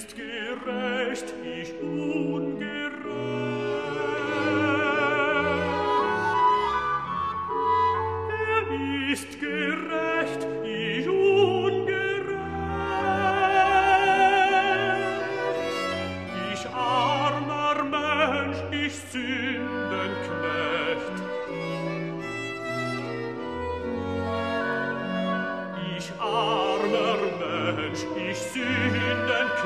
ist gerecht, ich ungerecht.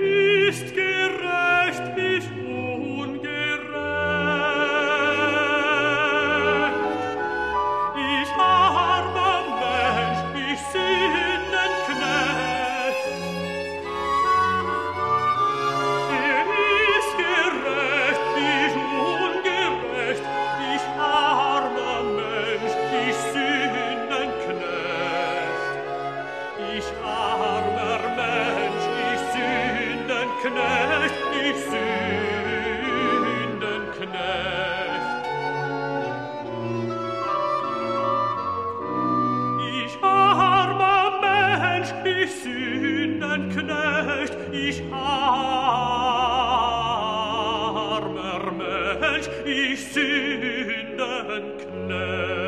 ist gerecht, ich Knecht, ich armer Mensch, ich Sündenknecht.